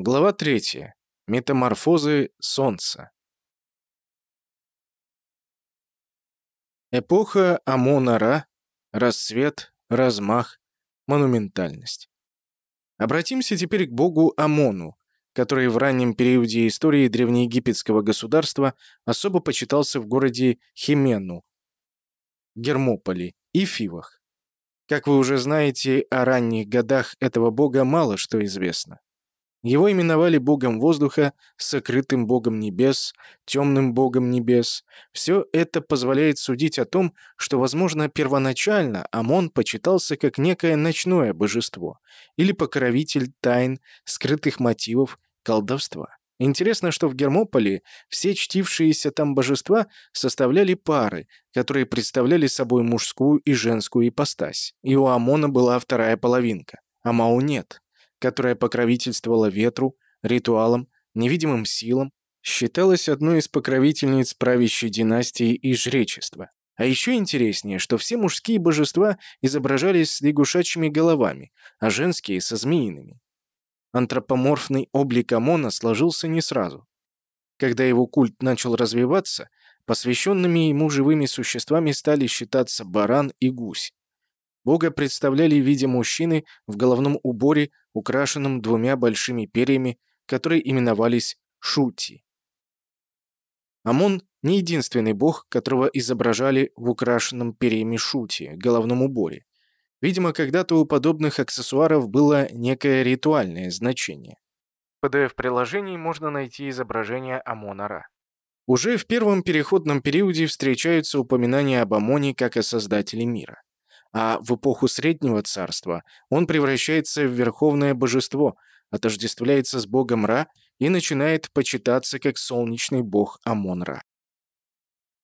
Глава 3. Метаморфозы Солнца. Эпоха Амона-Ра, расцвет, размах, монументальность. Обратимся теперь к богу Амону, который в раннем периоде истории древнеегипетского государства особо почитался в городе Химену, Гермополе и Фивах. Как вы уже знаете, о ранних годах этого бога мало что известно. Его именовали богом воздуха, сокрытым богом небес, темным богом небес. Все это позволяет судить о том, что, возможно, первоначально Амон почитался как некое ночное божество или покровитель тайн, скрытых мотивов, колдовства. Интересно, что в Гермополе все чтившиеся там божества составляли пары, которые представляли собой мужскую и женскую ипостась. И у Амона была вторая половинка, а Мау нет которая покровительствовала ветру, ритуалам, невидимым силам, считалась одной из покровительниц правящей династии и жречества. А еще интереснее, что все мужские божества изображались с лягушачьими головами, а женские — со змеиными. Антропоморфный облик Амона сложился не сразу. Когда его культ начал развиваться, посвященными ему живыми существами стали считаться баран и гусь. Бога представляли в виде мужчины в головном уборе, украшенном двумя большими перьями, которые именовались Шути. Амон — не единственный бог, которого изображали в украшенном перьями Шути, головном уборе. Видимо, когда-то у подобных аксессуаров было некое ритуальное значение. В PDF-приложении можно найти изображение Амона-Ра. Уже в первом переходном периоде встречаются упоминания об Амоне как о создателе мира а в эпоху Среднего Царства он превращается в верховное божество, отождествляется с богом Ра и начинает почитаться как солнечный бог Амон-Ра.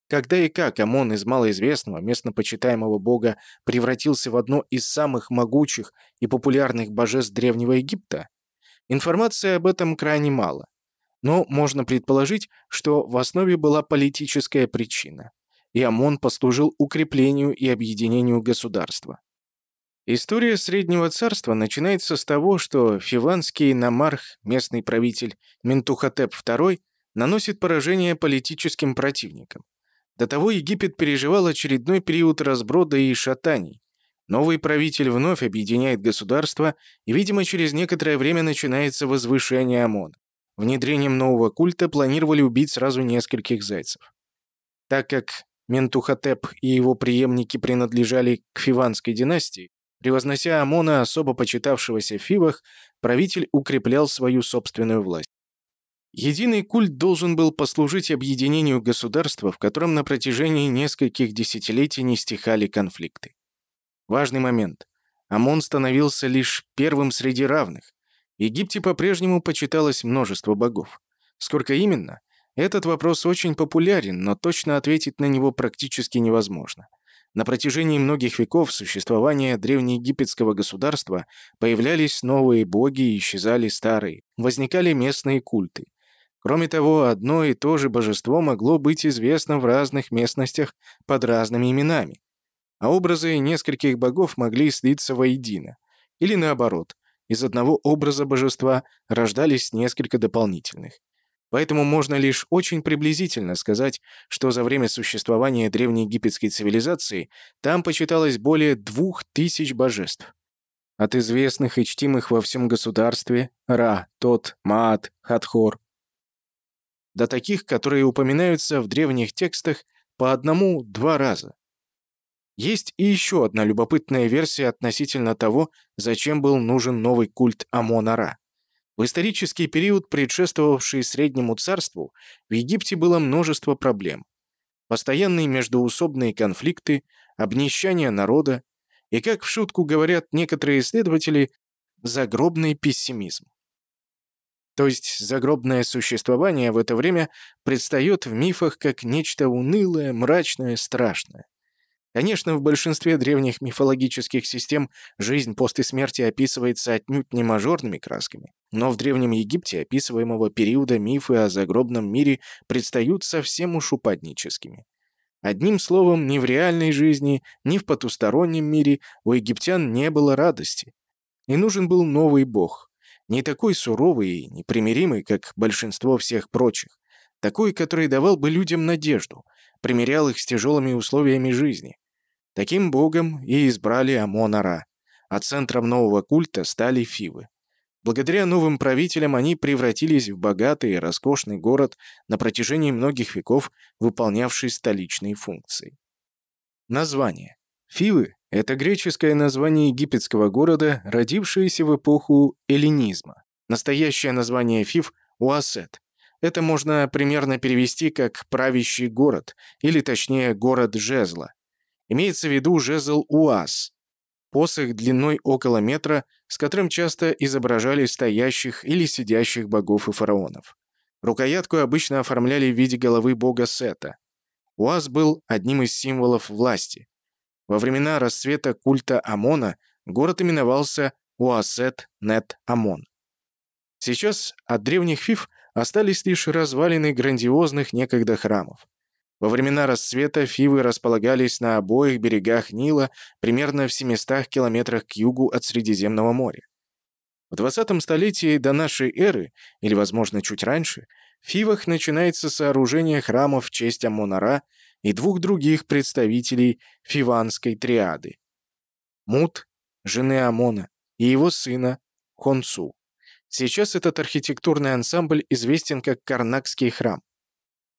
Когда и как Амон из малоизвестного, местно почитаемого бога превратился в одно из самых могучих и популярных божеств Древнего Египта, информации об этом крайне мало. Но можно предположить, что в основе была политическая причина и ОМОН послужил укреплению и объединению государства. История Среднего Царства начинается с того, что фиванский намарх, местный правитель Ментухотеп II, наносит поражение политическим противникам. До того Египет переживал очередной период разброда и шатаний. Новый правитель вновь объединяет государство, и, видимо, через некоторое время начинается возвышение ОМОНа. Внедрением нового культа планировали убить сразу нескольких зайцев. Так как Ментухотеп и его преемники принадлежали к Фиванской династии, превознося Амона, особо почитавшегося в Фивах, правитель укреплял свою собственную власть. Единый культ должен был послужить объединению государства, в котором на протяжении нескольких десятилетий не стихали конфликты. Важный момент. Амон становился лишь первым среди равных. В Египте по-прежнему почиталось множество богов. Сколько именно? Этот вопрос очень популярен, но точно ответить на него практически невозможно. На протяжении многих веков существования древнеегипетского государства появлялись новые боги и исчезали старые, возникали местные культы. Кроме того, одно и то же божество могло быть известно в разных местностях под разными именами. А образы нескольких богов могли слиться воедино. Или наоборот, из одного образа божества рождались несколько дополнительных. Поэтому можно лишь очень приблизительно сказать, что за время существования древнеегипетской цивилизации там почиталось более двух тысяч божеств. От известных и чтимых во всем государстве Ра, Тот, Маат, Хатхор, до таких, которые упоминаются в древних текстах по одному-два раза. Есть и еще одна любопытная версия относительно того, зачем был нужен новый культ Амона-Ра. В исторический период, предшествовавший Среднему царству, в Египте было множество проблем. Постоянные междоусобные конфликты, обнищание народа и, как в шутку говорят некоторые исследователи, загробный пессимизм. То есть загробное существование в это время предстает в мифах как нечто унылое, мрачное, страшное. Конечно, в большинстве древних мифологических систем жизнь после смерти описывается отнюдь не мажорными красками. Но в Древнем Египте описываемого периода мифы о загробном мире предстают совсем уж упадническими. Одним словом, ни в реальной жизни, ни в потустороннем мире у египтян не было радости. И нужен был новый бог. Не такой суровый и непримиримый, как большинство всех прочих. Такой, который давал бы людям надежду, примирял их с тяжелыми условиями жизни. Таким богом и избрали Амон-Ара, а центром нового культа стали Фивы. Благодаря новым правителям они превратились в богатый и роскошный город на протяжении многих веков, выполнявший столичные функции. Название. Фивы – это греческое название египетского города, родившееся в эпоху эллинизма. Настоящее название Фив – Уасет. Это можно примерно перевести как «правящий город», или точнее «город жезла». Имеется в виду жезл Уас, посох длиной около метра, с которым часто изображали стоящих или сидящих богов и фараонов. Рукоятку обычно оформляли в виде головы бога Сета. Уаз был одним из символов власти. Во времена расцвета культа Амона город именовался Уасет-Нет-Амон. Сейчас от древних фиф остались лишь развалины грандиозных некогда храмов. Во времена расцвета Фивы располагались на обоих берегах Нила, примерно в 700 километрах к югу от Средиземного моря. В 20 столетии до нашей эры, или, возможно, чуть раньше, в Фивах начинается сооружение храмов в честь Амонара и двух других представителей фиванской триады – Мут, жены Амона, и его сына Хонсу. Сейчас этот архитектурный ансамбль известен как Карнакский храм.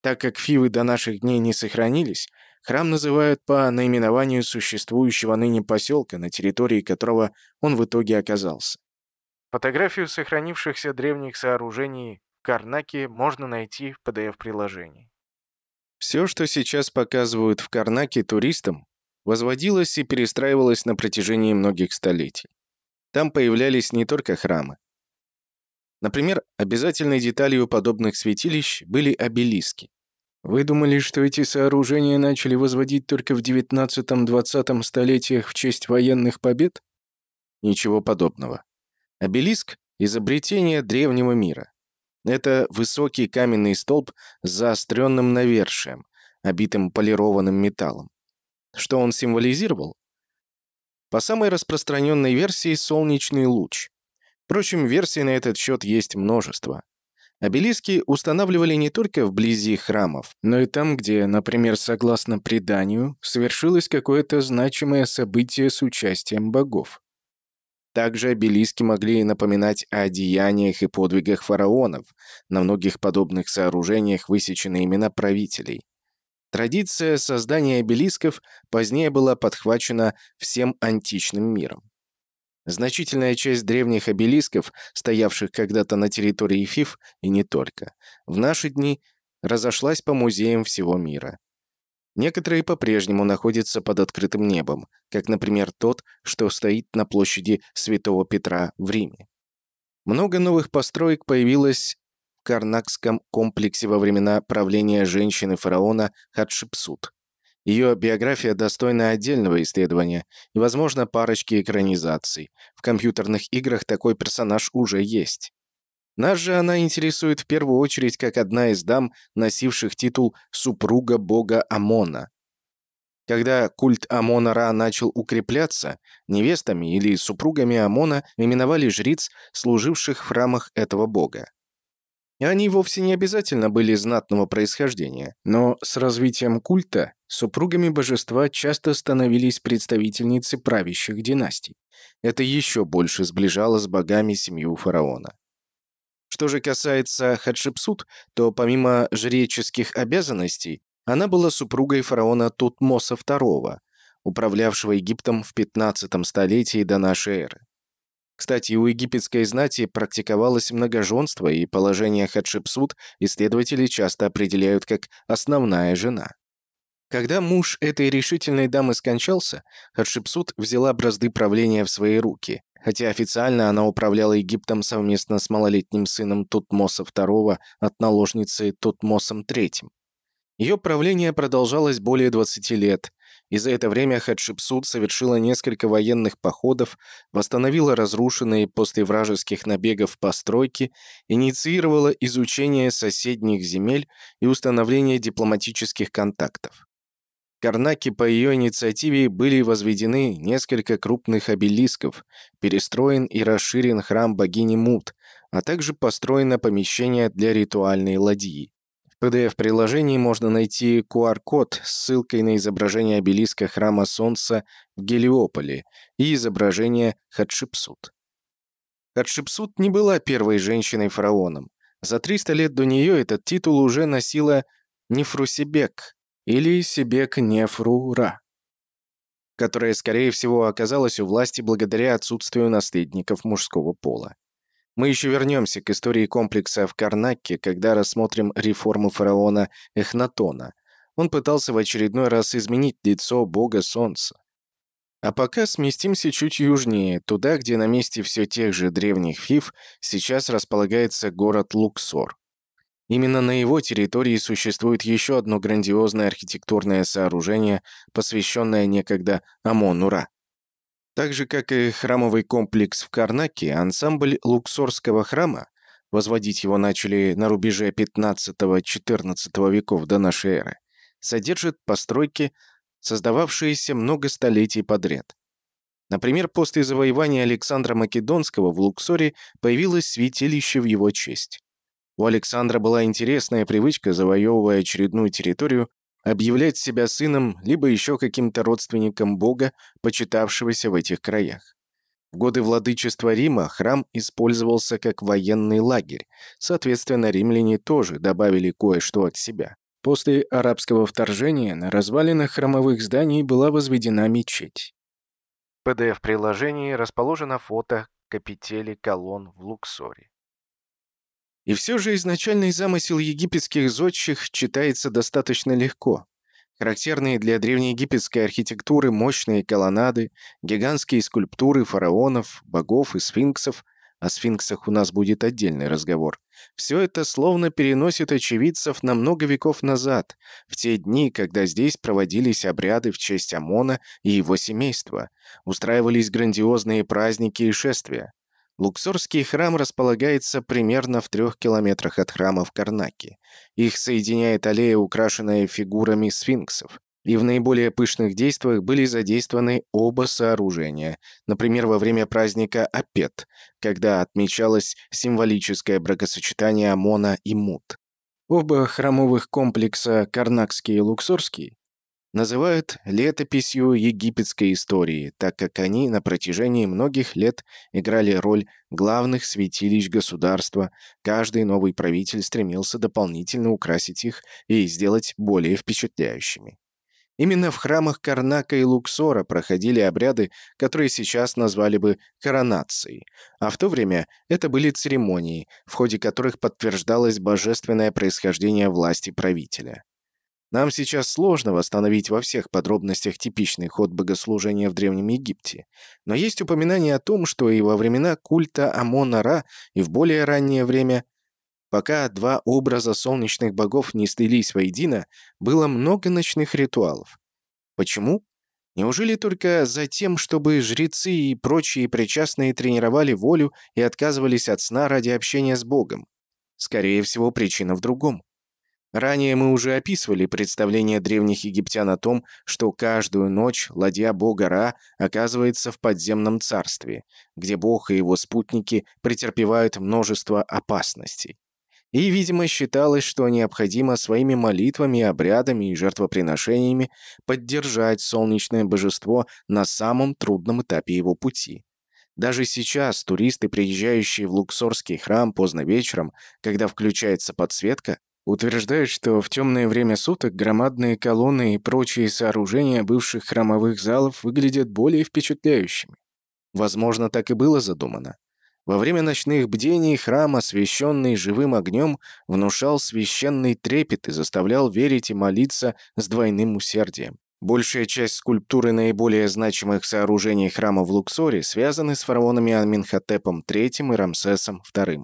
Так как фивы до наших дней не сохранились, храм называют по наименованию существующего ныне поселка, на территории которого он в итоге оказался. Фотографию сохранившихся древних сооружений в Карнаке можно найти в PDF-приложении. Все, что сейчас показывают в Карнаке туристам, возводилось и перестраивалось на протяжении многих столетий. Там появлялись не только храмы. Например, обязательной деталью подобных святилищ были обелиски. Вы думали, что эти сооружения начали возводить только в XIX-XX столетиях в честь военных побед? Ничего подобного. Обелиск — изобретение древнего мира. Это высокий каменный столб с заостренным навершием, обитым полированным металлом. Что он символизировал? По самой распространенной версии — солнечный луч. Впрочем, версий на этот счет есть множество. Обелиски устанавливали не только вблизи храмов, но и там, где, например, согласно преданию, совершилось какое-то значимое событие с участием богов. Также обелиски могли напоминать о деяниях и подвигах фараонов. На многих подобных сооружениях высечены имена правителей. Традиция создания обелисков позднее была подхвачена всем античным миром. Значительная часть древних обелисков, стоявших когда-то на территории Фиф, и не только, в наши дни разошлась по музеям всего мира. Некоторые по-прежнему находятся под открытым небом, как, например, тот, что стоит на площади Святого Петра в Риме. Много новых построек появилось в Карнакском комплексе во времена правления женщины-фараона Хатшепсут. Ее биография достойна отдельного исследования и, возможно, парочки экранизаций. В компьютерных играх такой персонаж уже есть. Нас же она интересует в первую очередь как одна из дам, носивших титул «супруга бога Амона». Когда культ Амона-Ра начал укрепляться, невестами или супругами Амона именовали жриц, служивших в храмах этого бога. Они вовсе не обязательно были знатного происхождения, но с развитием культа супругами божества часто становились представительницы правящих династий. Это еще больше сближало с богами семью фараона. Что же касается Хатшепсут, то помимо жреческих обязанностей, она была супругой фараона Тутмоса II, управлявшего Египтом в 15 столетии до нашей эры. Кстати, у египетской знати практиковалось многоженство, и положение Хатшепсут исследователи часто определяют как «основная жена». Когда муж этой решительной дамы скончался, Хатшепсут взяла бразды правления в свои руки, хотя официально она управляла Египтом совместно с малолетним сыном Тутмоса II от наложницы Тутмосом III. Ее правление продолжалось более 20 лет, и за это время Хатшепсут совершила несколько военных походов, восстановила разрушенные после вражеских набегов постройки, инициировала изучение соседних земель и установление дипломатических контактов. Карнаке по ее инициативе были возведены несколько крупных обелисков, перестроен и расширен храм богини Мут, а также построено помещение для ритуальной ладьи. В PDF-приложении можно найти QR-код с ссылкой на изображение обелиска храма Солнца в Гелиополе и изображение Хатшепсут. Хатшепсут не была первой женщиной-фараоном. За 300 лет до нее этот титул уже носила Нефрусебек или Себек-Нефрура которая, скорее всего, оказалась у власти благодаря отсутствию наследников мужского пола. Мы еще вернемся к истории комплекса в Карнаке, когда рассмотрим реформу фараона Эхнатона. Он пытался в очередной раз изменить лицо бога солнца. А пока сместимся чуть южнее, туда, где на месте все тех же древних фиф сейчас располагается город Луксор. Именно на его территории существует еще одно грандиозное архитектурное сооружение, посвященное некогда Амон-Ура. Так же, как и храмовый комплекс в Карнаке, ансамбль Луксорского храма, возводить его начали на рубеже 15-14 веков до нашей эры, содержит постройки, создававшиеся много столетий подряд. Например, после завоевания Александра Македонского в Луксоре появилось святилище в его честь. У Александра была интересная привычка, завоевывая очередную территорию, объявлять себя сыном либо еще каким-то родственником бога, почитавшегося в этих краях. В годы владычества Рима храм использовался как военный лагерь, соответственно, римляне тоже добавили кое-что от себя. После арабского вторжения на развалинах храмовых зданий была возведена мечеть. PDF-приложении расположено фото капители колонн в Луксоре. И все же изначальный замысел египетских зодчих читается достаточно легко. Характерные для древнеегипетской архитектуры мощные колоннады, гигантские скульптуры фараонов, богов и сфинксов, о сфинксах у нас будет отдельный разговор. Все это словно переносит очевидцев на много веков назад, в те дни, когда здесь проводились обряды в честь Амона и его семейства, устраивались грандиозные праздники и шествия. Луксорский храм располагается примерно в трех километрах от храма в Карнаке. Их соединяет аллея, украшенная фигурами сфинксов. И в наиболее пышных действиях были задействованы оба сооружения. Например, во время праздника Апет, когда отмечалось символическое бракосочетание Амона и Мут. Оба храмовых комплекса Карнакский и Луксорский называют летописью египетской истории, так как они на протяжении многих лет играли роль главных святилищ государства, каждый новый правитель стремился дополнительно украсить их и сделать более впечатляющими. Именно в храмах Карнака и Луксора проходили обряды, которые сейчас назвали бы коронацией, а в то время это были церемонии, в ходе которых подтверждалось божественное происхождение власти правителя. Нам сейчас сложно восстановить во всех подробностях типичный ход богослужения в Древнем Египте, но есть упоминание о том, что и во времена культа Амона-Ра, и в более раннее время, пока два образа солнечных богов не слились воедино, было много ночных ритуалов. Почему? Неужели только за тем, чтобы жрецы и прочие причастные тренировали волю и отказывались от сна ради общения с Богом? Скорее всего, причина в другом. Ранее мы уже описывали представление древних египтян о том, что каждую ночь ладья бога Ра оказывается в подземном царстве, где бог и его спутники претерпевают множество опасностей. И, видимо, считалось, что необходимо своими молитвами, обрядами и жертвоприношениями поддержать солнечное божество на самом трудном этапе его пути. Даже сейчас туристы, приезжающие в Луксорский храм поздно вечером, когда включается подсветка, утверждают, что в темное время суток громадные колонны и прочие сооружения бывших храмовых залов выглядят более впечатляющими. Возможно, так и было задумано. Во время ночных бдений храм, освященный живым огнем, внушал священный трепет и заставлял верить и молиться с двойным усердием. Большая часть скульптуры наиболее значимых сооружений храма в Луксоре связаны с фараонами Аминхотепом III и Рамсесом II.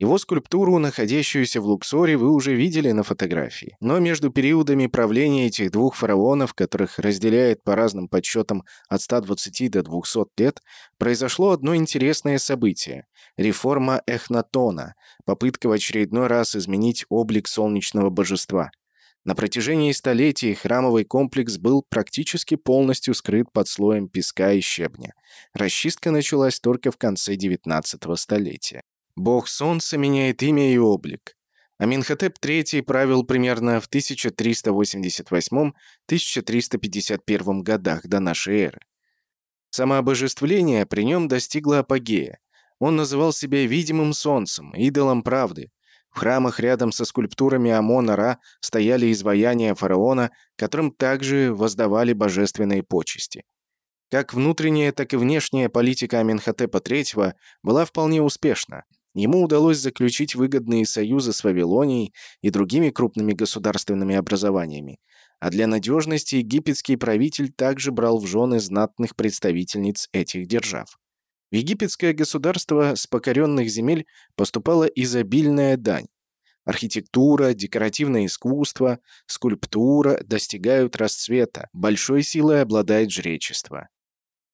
Его скульптуру, находящуюся в Луксоре, вы уже видели на фотографии. Но между периодами правления этих двух фараонов, которых разделяет по разным подсчетам от 120 до 200 лет, произошло одно интересное событие – реформа Эхнатона, попытка в очередной раз изменить облик солнечного божества. На протяжении столетий храмовый комплекс был практически полностью скрыт под слоем песка и щебня. Расчистка началась только в конце XIX столетия. Бог Солнца меняет имя и облик. Аминхотеп III правил примерно в 1388-1351 годах до нашей эры. Самообожествление при нем достигло апогея. Он называл себя видимым солнцем, идолом правды. В храмах рядом со скульптурами Амона-Ра стояли изваяния фараона, которым также воздавали божественные почести. Как внутренняя, так и внешняя политика Аменхотепа III была вполне успешна. Ему удалось заключить выгодные союзы с Вавилонией и другими крупными государственными образованиями, а для надежности египетский правитель также брал в жены знатных представительниц этих держав. В египетское государство с покоренных земель поступала изобильная дань. Архитектура, декоративное искусство, скульптура достигают расцвета, большой силой обладает жречество.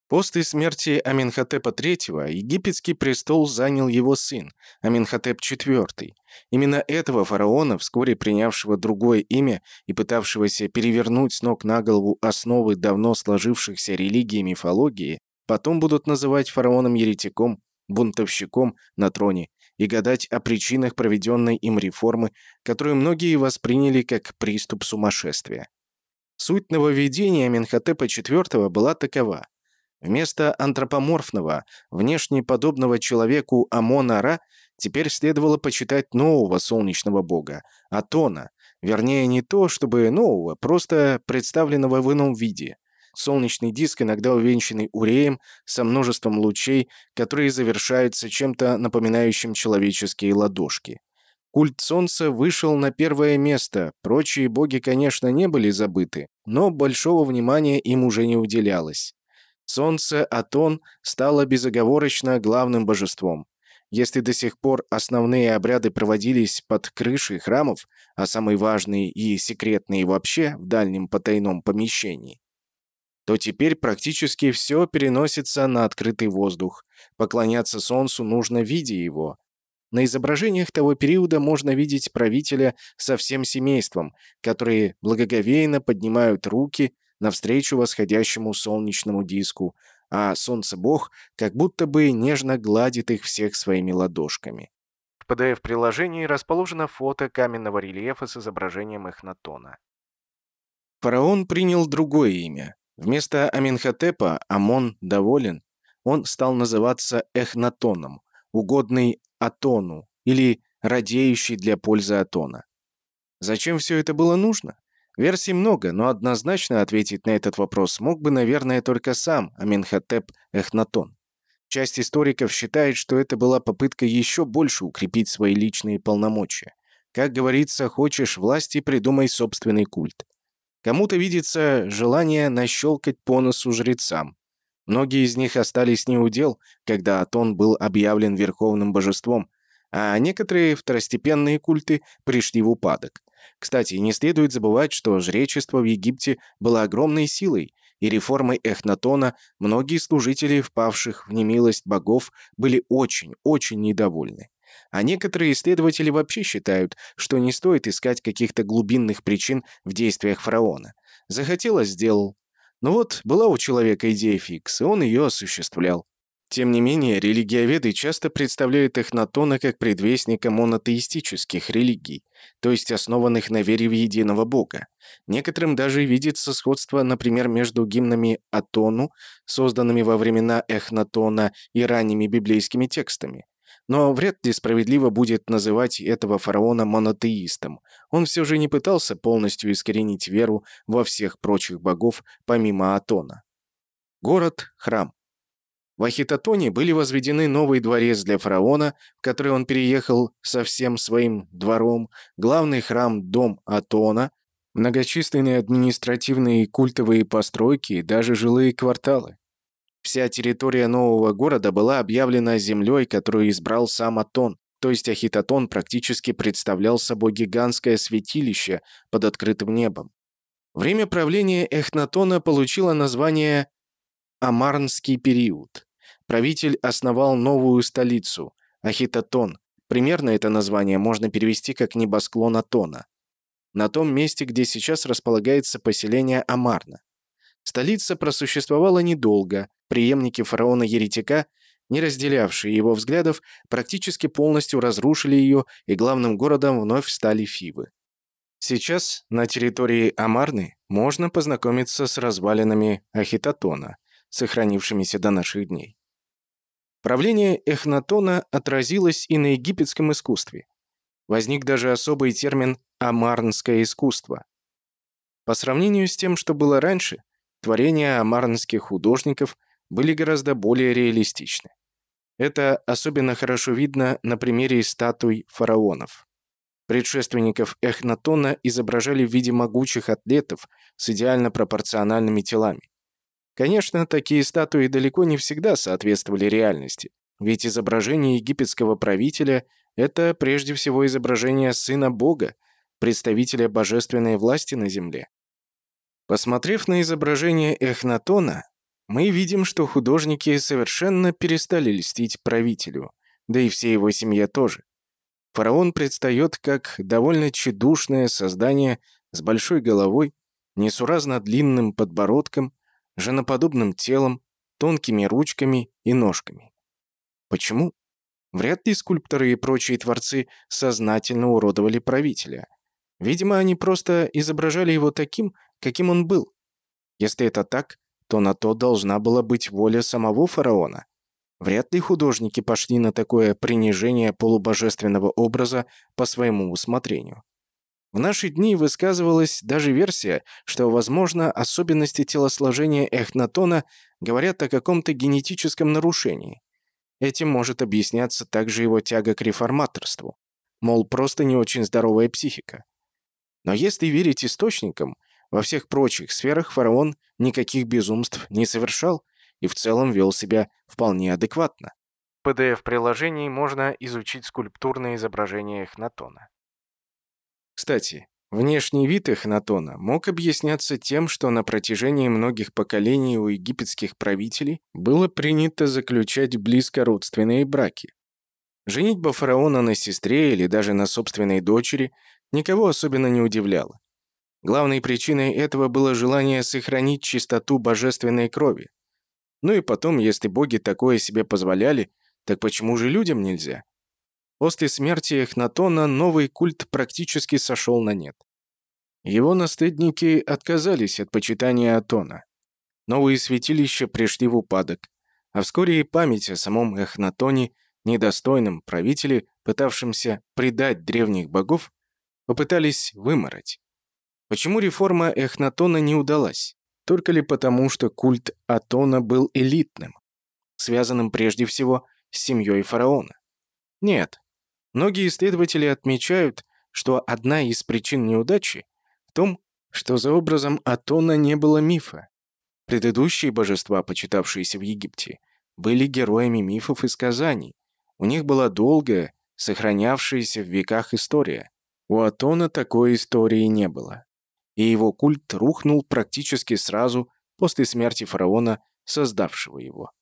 После смерти Аминхотепа III египетский престол занял его сын, Аминхотеп IV. Именно этого фараона, вскоре принявшего другое имя и пытавшегося перевернуть с ног на голову основы давно сложившихся религий и мифологии, потом будут называть фараоном-еретиком, бунтовщиком на троне и гадать о причинах проведенной им реформы, которую многие восприняли как приступ сумасшествия. Суть нововведения Аминхотепа IV была такова. Вместо антропоморфного, внешне подобного человеку Амона-Ра теперь следовало почитать нового солнечного бога, Атона, вернее, не то чтобы нового, просто представленного в ином виде. Солнечный диск, иногда увенчанный уреем, со множеством лучей, которые завершаются чем-то напоминающим человеческие ладошки. Культ Солнца вышел на первое место, прочие боги, конечно, не были забыты, но большого внимания им уже не уделялось. Солнце Атон стало безоговорочно главным божеством. Если до сих пор основные обряды проводились под крышей храмов, а самые важные и секретные вообще в дальнем потайном помещении, то теперь практически все переносится на открытый воздух. Поклоняться Солнцу нужно видя его. На изображениях того периода можно видеть правителя со всем семейством, которые благоговейно поднимают руки навстречу восходящему солнечному диску, а солнце-бог как будто бы нежно гладит их всех своими ладошками. В PDF-приложении расположено фото каменного рельефа с изображением Эхнатона. Фараон принял другое имя. Вместо Аменхотепа Амон доволен. Он стал называться Эхнатоном, угодный Атону или радеющий для пользы Атона. Зачем все это было нужно? Версий много, но однозначно ответить на этот вопрос мог бы, наверное, только сам Аменхотеп Эхнатон. Часть историков считает, что это была попытка еще больше укрепить свои личные полномочия. Как говорится, хочешь власти, придумай собственный культ. Кому-то видится желание нащелкать по носу жрецам. Многие из них остались неудел, когда Атон был объявлен верховным божеством, а некоторые второстепенные культы пришли в упадок. Кстати, не следует забывать, что жречество в Египте было огромной силой, и реформой Эхнатона многие служители, впавших в немилость богов, были очень-очень недовольны. А некоторые исследователи вообще считают, что не стоит искать каких-то глубинных причин в действиях фараона. Захотелось – сделал. Но вот была у человека идея фикс, и он ее осуществлял. Тем не менее, религиоведы часто представляют Эхнатона как предвестника монотеистических религий, то есть основанных на вере в единого Бога. Некоторым даже видится сходство, например, между гимнами Атону, созданными во времена Эхнатона, и ранними библейскими текстами. Но вряд ли справедливо будет называть этого фараона монотеистом. Он все же не пытался полностью искоренить веру во всех прочих богов, помимо Атона. Город – храм. В Ахитотоне были возведены новый дворец для фараона, в который он переехал со всем своим двором, главный храм Дом Атона, многочисленные административные и культовые постройки и даже жилые кварталы. Вся территория нового города была объявлена землей, которую избрал сам Атон, то есть Ахитотон практически представлял собой гигантское святилище под открытым небом. Время правления Эхнатона получило название Амарнский период. Правитель основал новую столицу – Ахитотон. Примерно это название можно перевести как «небосклон Атона». На том месте, где сейчас располагается поселение Амарна. Столица просуществовала недолго. Преемники фараона-еретика не разделявшие его взглядов, практически полностью разрушили ее, и главным городом вновь стали Фивы. Сейчас на территории Амарны можно познакомиться с развалинами Ахитотона, сохранившимися до наших дней. Правление Эхнатона отразилось и на египетском искусстве. Возник даже особый термин «амарнское искусство». По сравнению с тем, что было раньше, творения амарнских художников были гораздо более реалистичны. Это особенно хорошо видно на примере статуй фараонов. Предшественников Эхнатона изображали в виде могучих атлетов с идеально пропорциональными телами. Конечно, такие статуи далеко не всегда соответствовали реальности, ведь изображение египетского правителя – это прежде всего изображение сына Бога, представителя божественной власти на земле. Посмотрев на изображение Эхнатона, мы видим, что художники совершенно перестали льстить правителю, да и всей его семье тоже. Фараон предстает как довольно тщедушное создание с большой головой, несуразно длинным подбородком, женоподобным телом, тонкими ручками и ножками. Почему? Вряд ли скульпторы и прочие творцы сознательно уродовали правителя. Видимо, они просто изображали его таким, каким он был. Если это так, то на то должна была быть воля самого фараона. Вряд ли художники пошли на такое принижение полубожественного образа по своему усмотрению. В наши дни высказывалась даже версия, что, возможно, особенности телосложения Эхнатона говорят о каком-то генетическом нарушении. Этим может объясняться также его тяга к реформаторству. Мол, просто не очень здоровая психика. Но если верить источникам, во всех прочих сферах фараон никаких безумств не совершал и в целом вел себя вполне адекватно. В PDF-приложении можно изучить скульптурные изображения Эхнатона. Кстати, внешний вид Эхнатона мог объясняться тем, что на протяжении многих поколений у египетских правителей было принято заключать близкородственные браки. Женитьба фараона на сестре или даже на собственной дочери никого особенно не удивляла. Главной причиной этого было желание сохранить чистоту божественной крови. Ну и потом, если боги такое себе позволяли, так почему же людям нельзя? После смерти Эхнатона новый культ практически сошел на нет. Его наследники отказались от почитания Атона. Новые святилища пришли в упадок, а вскоре и память о самом Эхнатоне, недостойном правителе, пытавшемся предать древних богов, попытались вымороть. Почему реформа Эхнатона не удалась? Только ли потому, что культ Атона был элитным, связанным прежде всего с семьей фараона? Нет. Многие исследователи отмечают, что одна из причин неудачи в том, что за образом Атона не было мифа. Предыдущие божества, почитавшиеся в Египте, были героями мифов и сказаний. У них была долгая, сохранявшаяся в веках история. У Атона такой истории не было и его культ рухнул практически сразу после смерти фараона, создавшего его.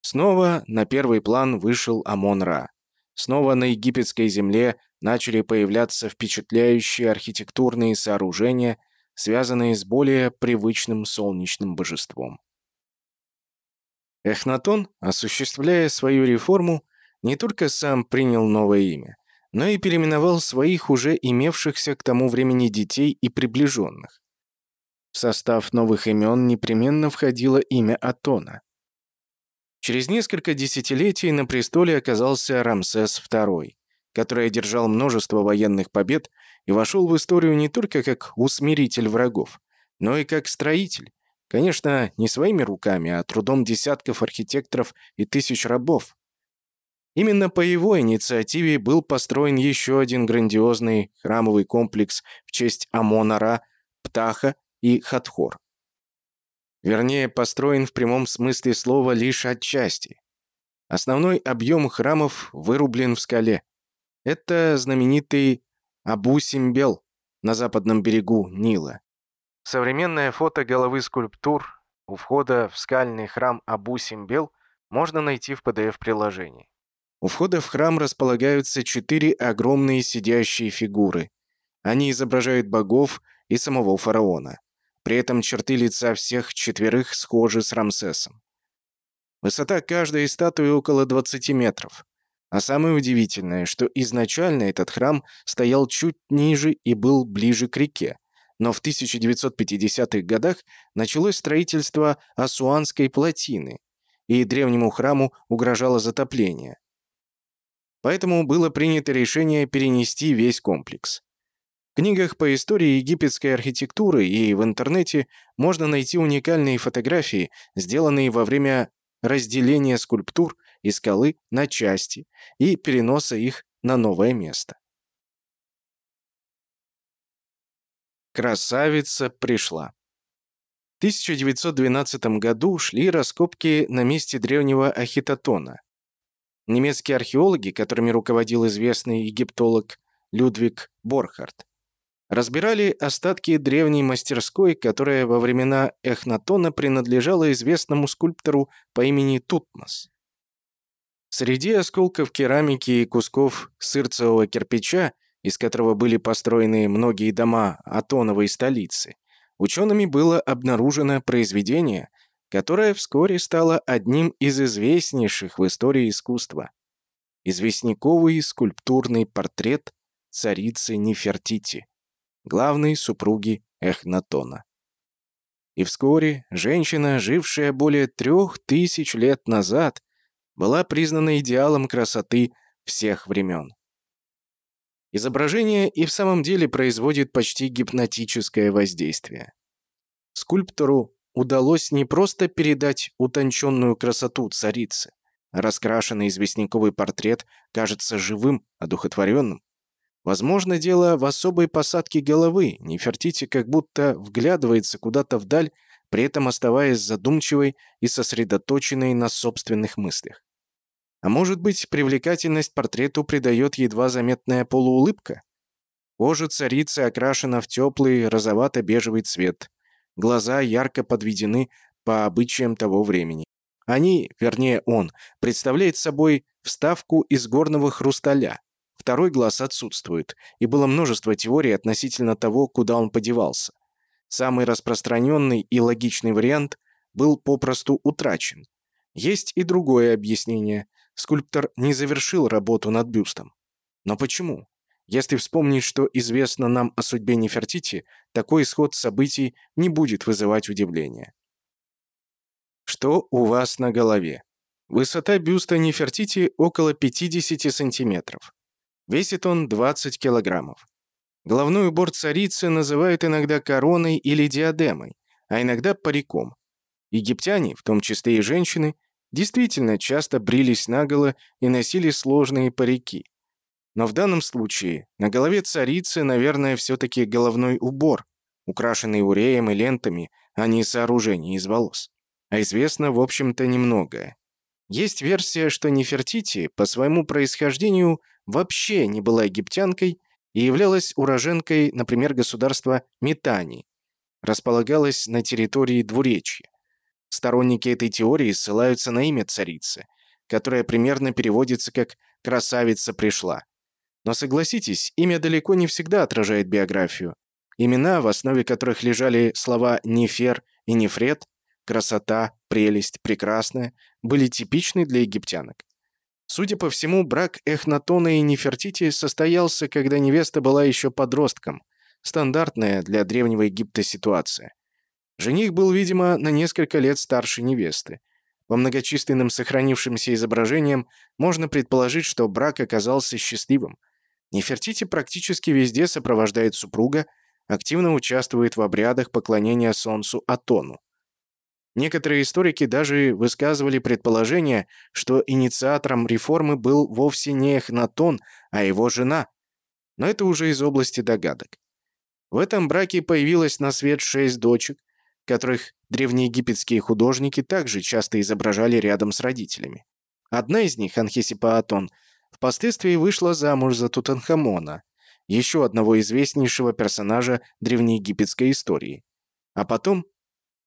Снова на первый план вышел Амон-Ра. Снова на египетской земле начали появляться впечатляющие архитектурные сооружения, связанные с более привычным солнечным божеством. Эхнатон, осуществляя свою реформу, не только сам принял новое имя, но и переименовал своих уже имевшихся к тому времени детей и приближенных. В состав новых имен непременно входило имя Атона. Через несколько десятилетий на престоле оказался Рамсес II, который одержал множество военных побед и вошел в историю не только как усмиритель врагов, но и как строитель, конечно, не своими руками, а трудом десятков архитекторов и тысяч рабов. Именно по его инициативе был построен еще один грандиозный храмовый комплекс в честь Амона-Ра, Птаха и Хатхор. Вернее, построен в прямом смысле слова лишь отчасти. Основной объем храмов вырублен в скале. Это знаменитый Абу-Симбел на западном берегу Нила. Современное фото головы скульптур у входа в скальный храм Абу-Симбел можно найти в PDF-приложении. У входа в храм располагаются четыре огромные сидящие фигуры. Они изображают богов и самого фараона. При этом черты лица всех четверых схожи с Рамсесом. Высота каждой статуи около 20 метров. А самое удивительное, что изначально этот храм стоял чуть ниже и был ближе к реке. Но в 1950-х годах началось строительство Асуанской плотины, и древнему храму угрожало затопление. Поэтому было принято решение перенести весь комплекс. Книгах по истории египетской архитектуры и в интернете можно найти уникальные фотографии, сделанные во время разделения скульптур и скалы на части и переноса их на новое место. Красавица пришла. В 1912 году шли раскопки на месте древнего Ахитотона. Немецкие археологи, которыми руководил известный египтолог Людвиг Борхард, разбирали остатки древней мастерской, которая во времена Эхнатона принадлежала известному скульптору по имени Тутмос. Среди осколков керамики и кусков сырцевого кирпича, из которого были построены многие дома Атоновой столицы, учеными было обнаружено произведение, которое вскоре стало одним из известнейших в истории искусства. Известняковый скульптурный портрет царицы Нефертити, главной супруги Эхнатона. И вскоре женщина, жившая более трех тысяч лет назад, была признана идеалом красоты всех времен. Изображение и в самом деле производит почти гипнотическое воздействие. Скульптору удалось не просто передать утонченную красоту царицы, раскрашенный известняковый портрет кажется живым, одухотворенным. Возможно, дело в особой посадке головы, Нефертити как будто вглядывается куда-то вдаль, при этом оставаясь задумчивой и сосредоточенной на собственных мыслях. А может быть, привлекательность портрету придает едва заметная полуулыбка? Кожа царицы окрашена в теплый розовато-бежевый цвет. Глаза ярко подведены по обычаям того времени. Они, вернее он, представляет собой вставку из горного хрусталя. Второй глаз отсутствует, и было множество теорий относительно того, куда он подевался. Самый распространенный и логичный вариант был попросту утрачен. Есть и другое объяснение – Скульптор не завершил работу над бюстом. Но почему? Если вспомнить, что известно нам о судьбе Нефертити, такой исход событий не будет вызывать удивления. Что у вас на голове? Высота бюста Нефертити около 50 сантиметров. Весит он 20 килограммов. Головной убор царицы называют иногда короной или диадемой, а иногда париком. Египтяне, в том числе и женщины, действительно часто брились наголо и носили сложные парики. Но в данном случае на голове царицы, наверное, все-таки головной убор, украшенный уреем и лентами, а не сооружение из волос. А известно, в общем-то, немногое. Есть версия, что Нефертити по своему происхождению вообще не была египтянкой и являлась уроженкой, например, государства Митани, располагалась на территории Двуречья. Сторонники этой теории ссылаются на имя царицы, которое примерно переводится как «красавица пришла». Но согласитесь, имя далеко не всегда отражает биографию. Имена, в основе которых лежали слова «нефер» и «нефрет», «красота», «прелесть», «прекрасная», были типичны для египтянок. Судя по всему, брак Эхнатона и Нефертити состоялся, когда невеста была еще подростком. Стандартная для Древнего Египта ситуация. Жених был, видимо, на несколько лет старше невесты. По многочисленным сохранившимся изображениям можно предположить, что брак оказался счастливым. Нефертити практически везде сопровождает супруга, активно участвует в обрядах поклонения солнцу Атону. Некоторые историки даже высказывали предположение, что инициатором реформы был вовсе не Эхнатон, а его жена. Но это уже из области догадок. В этом браке появилось на свет шесть дочек, которых древнеегипетские художники также часто изображали рядом с родителями. Одна из них, Анхисипаатон, впоследствии вышла замуж за Тутанхамона, еще одного известнейшего персонажа древнеегипетской истории. А потом,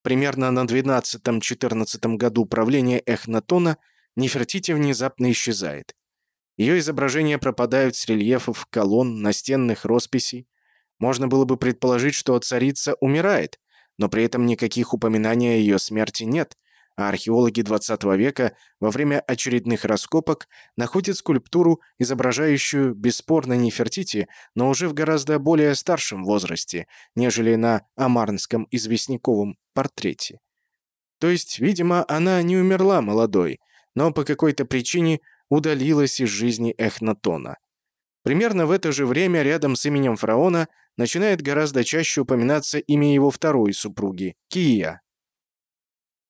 примерно на 12-14 году правления Эхнатона, Нефертити внезапно исчезает. Ее изображения пропадают с рельефов, колонн, настенных росписей. Можно было бы предположить, что царица умирает, но при этом никаких упоминаний о ее смерти нет, а археологи XX века во время очередных раскопок находят скульптуру, изображающую бесспорно Нефертити, но уже в гораздо более старшем возрасте, нежели на амарнском известняковом портрете. То есть, видимо, она не умерла молодой, но по какой-то причине удалилась из жизни Эхнатона. Примерно в это же время рядом с именем фараона начинает гораздо чаще упоминаться имя его второй супруги – Кия.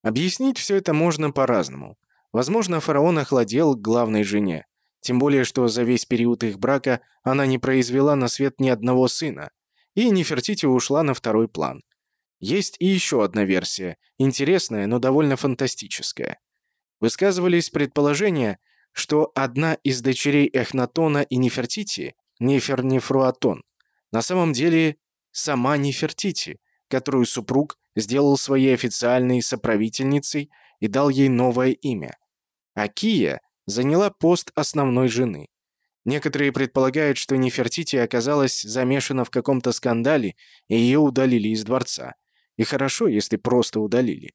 Объяснить все это можно по-разному. Возможно, фараон охладел к главной жене. Тем более, что за весь период их брака она не произвела на свет ни одного сына. И Нефертити ушла на второй план. Есть и еще одна версия, интересная, но довольно фантастическая. Высказывались предположения, что одна из дочерей Эхнатона и Нефертити, Нефернефруатон, на самом деле сама Нефертити, которую супруг сделал своей официальной соправительницей и дал ей новое имя. Акия заняла пост основной жены. Некоторые предполагают, что Нефертити оказалась замешана в каком-то скандале, и ее удалили из дворца. И хорошо, если просто удалили.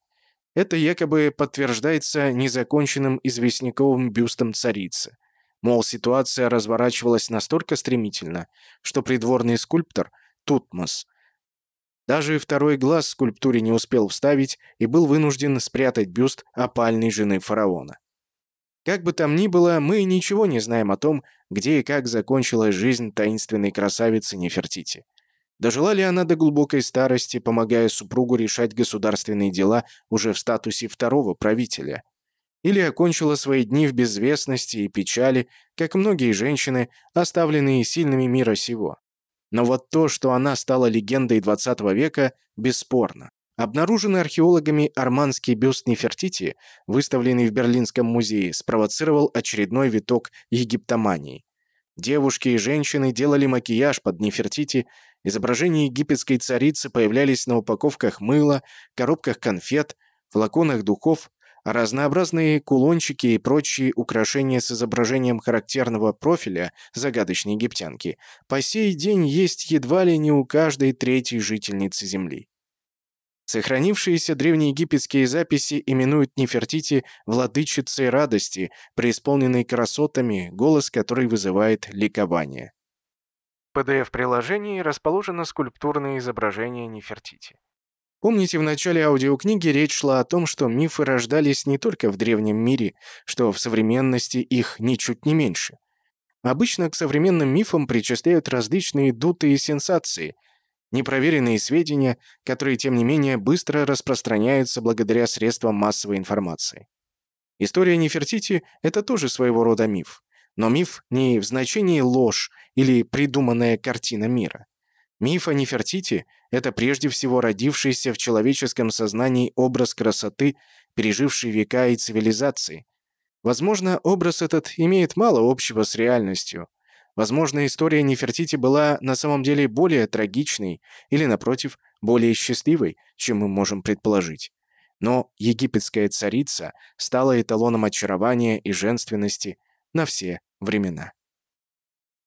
Это якобы подтверждается незаконченным известняковым бюстом царицы. Мол, ситуация разворачивалась настолько стремительно, что придворный скульптор Тутмос даже второй глаз скульптуре не успел вставить и был вынужден спрятать бюст опальной жены фараона. Как бы там ни было, мы ничего не знаем о том, где и как закончилась жизнь таинственной красавицы Нефертити. Дожила ли она до глубокой старости, помогая супругу решать государственные дела уже в статусе второго правителя? Или окончила свои дни в безвестности и печали, как многие женщины, оставленные сильными мира сего? Но вот то, что она стала легендой 20 века, бесспорно. Обнаруженный археологами арманский бюст Нефертити, выставленный в Берлинском музее, спровоцировал очередной виток египтомании. Девушки и женщины делали макияж под Нефертити, изображения египетской царицы появлялись на упаковках мыла, коробках конфет, флаконах духов, разнообразные кулончики и прочие украшения с изображением характерного профиля загадочной египтянки по сей день есть едва ли не у каждой третьей жительницы Земли. Сохранившиеся древнеегипетские записи именуют Нефертити «владычицей радости», преисполненной красотами, голос которой вызывает ликование. В PDF-приложении расположено скульптурное изображение Нефертити. Помните, в начале аудиокниги речь шла о том, что мифы рождались не только в древнем мире, что в современности их ничуть не меньше. Обычно к современным мифам причисляют различные дутые сенсации, непроверенные сведения, которые, тем не менее, быстро распространяются благодаря средствам массовой информации. История Нефертити — это тоже своего рода миф. Но миф не в значении ложь или придуманная картина мира. Миф о Нефертити — это прежде всего родившийся в человеческом сознании образ красоты, переживший века и цивилизации. Возможно, образ этот имеет мало общего с реальностью. Возможно, история Нефертити была на самом деле более трагичной или, напротив, более счастливой, чем мы можем предположить. Но египетская царица стала эталоном очарования и женственности на все времена.